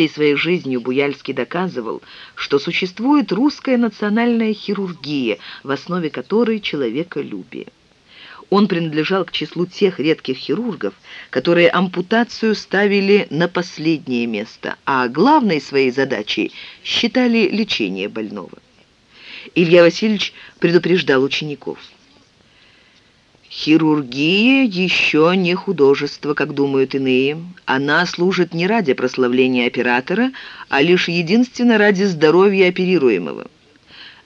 Всей своей жизнью Буяльский доказывал, что существует русская национальная хирургия, в основе которой человеколюбие. Он принадлежал к числу тех редких хирургов, которые ампутацию ставили на последнее место, а главной своей задачей считали лечение больного. Илья Васильевич предупреждал учеников. Хирургия еще не художество, как думают иные. Она служит не ради прославления оператора, а лишь единственно ради здоровья оперируемого.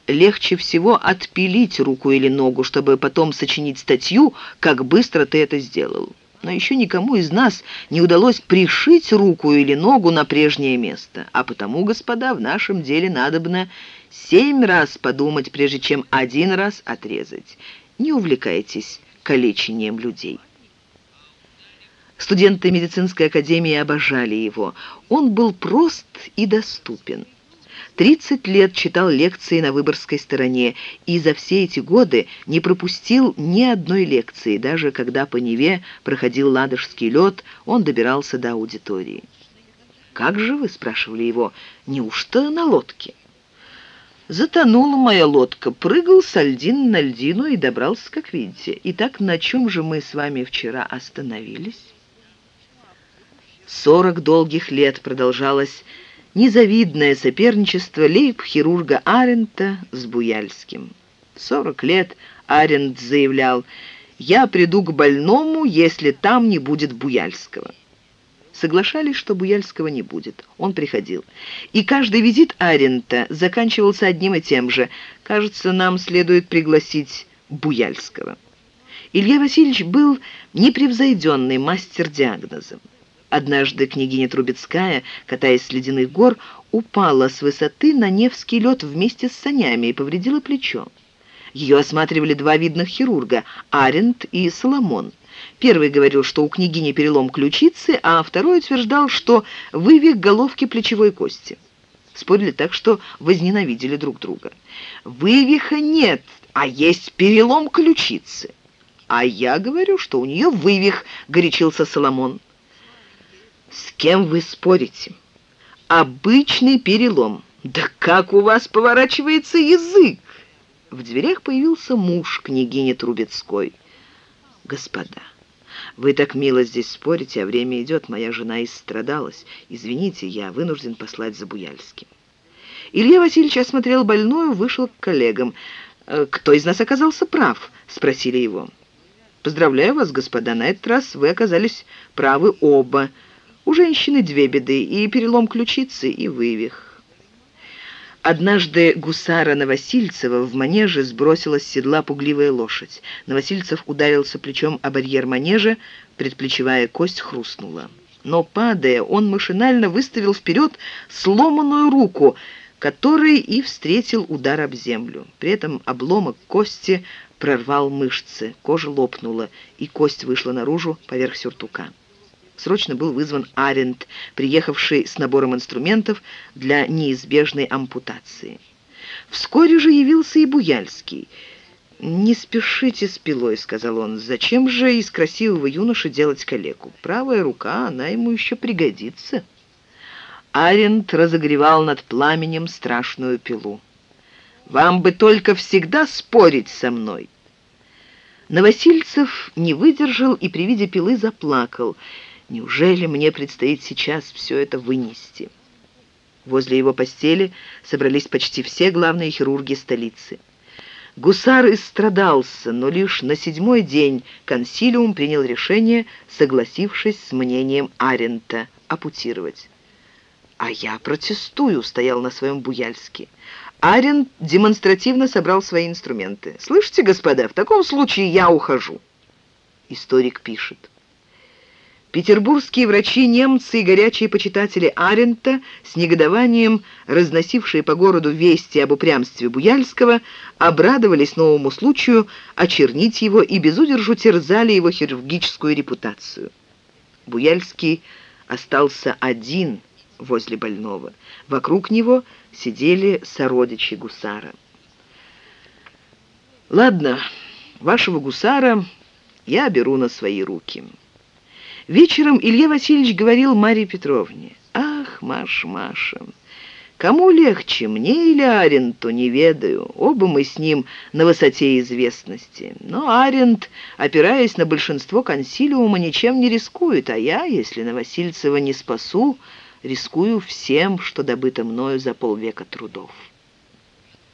Легче всего отпилить руку или ногу, чтобы потом сочинить статью, как быстро ты это сделал. Но еще никому из нас не удалось пришить руку или ногу на прежнее место. А потому, господа, в нашем деле надобно семь раз подумать, прежде чем один раз отрезать. Не увлекайтесь калечением людей. Студенты медицинской академии обожали его. Он был прост и доступен. 30 лет читал лекции на Выборгской стороне и за все эти годы не пропустил ни одной лекции. Даже когда по Неве проходил ладожский лед, он добирался до аудитории. «Как же вы?» – спрашивали его. «Неужто на лодке?» Затонула моя лодка, прыгал с льдин на льдину и добрался, как видите. Итак, на чем же мы с вами вчера остановились? Сорок долгих лет продолжалось незавидное соперничество лейб-хирурга Арента с Буяльским. Сорок лет Арент заявлял «Я приду к больному, если там не будет Буяльского» соглашались, что Буяльского не будет. Он приходил. И каждый визит Арента заканчивался одним и тем же. «Кажется, нам следует пригласить Буяльского». Илья Васильевич был непревзойденный мастер диагноза. Однажды княгиня Трубецкая, катаясь с ледяных гор, упала с высоты на Невский лед вместе с санями и повредила плечо. Ее осматривали два видных хирурга – Арент и Соломон. Первый говорил, что у княгини перелом ключицы, а второй утверждал, что вывих головки плечевой кости. Спорили так, что возненавидели друг друга. «Вывиха нет, а есть перелом ключицы». «А я говорю, что у нее вывих», — горячился Соломон. «С кем вы спорите?» «Обычный перелом». «Да как у вас поворачивается язык?» В дверях появился муж княгини Трубецкой. «Господа, вы так мило здесь спорите, а время идет, моя жена истрадалась. Извините, я вынужден послать за Буяльским». Илья Васильевич осмотрел больную, вышел к коллегам. «Э, «Кто из нас оказался прав?» — спросили его. «Поздравляю вас, господа, на этот раз вы оказались правы оба. У женщины две беды, и перелом ключицы, и вывих». Однажды гусара Новосильцева в манеже сбросила с седла пугливая лошадь. Новосильцев ударился плечом о барьер манежа, предплечевая кость хрустнула. Но, падая, он машинально выставил вперед сломанную руку, которой и встретил удар об землю. При этом обломок кости прорвал мышцы, кожа лопнула, и кость вышла наружу поверх сюртука. Срочно был вызван Арент, приехавший с набором инструментов для неизбежной ампутации. Вскоре же явился и Буяльский. «Не спешите с пилой», — сказал он. «Зачем же из красивого юноши делать калеку? Правая рука, она ему еще пригодится». Арент разогревал над пламенем страшную пилу. «Вам бы только всегда спорить со мной!» Новосильцев не выдержал и при виде пилы заплакал — Неужели мне предстоит сейчас все это вынести? Возле его постели собрались почти все главные хирурги столицы. Гусар истрадался, но лишь на седьмой день консилиум принял решение, согласившись с мнением Арента, апутировать. «А я протестую», — стоял на своем Буяльске. Арент демонстративно собрал свои инструменты. «Слышите, господа, в таком случае я ухожу». Историк пишет. Петербургские врачи-немцы и горячие почитатели Арента, с негодованием разносившие по городу вести об упрямстве Буяльского, обрадовались новому случаю очернить его и безудержу терзали его хирургическую репутацию. Буяльский остался один возле больного. Вокруг него сидели сородичи гусара. «Ладно, вашего гусара я беру на свои руки». Вечером Илья Васильевич говорил Марии Петровне, «Ах, Маша, Маша, кому легче, мне или Аренту, не ведаю. Оба мы с ним на высоте известности. Но Арент, опираясь на большинство консилиума, ничем не рискует, а я, если Новосильцева не спасу, рискую всем, что добыто мною за полвека трудов».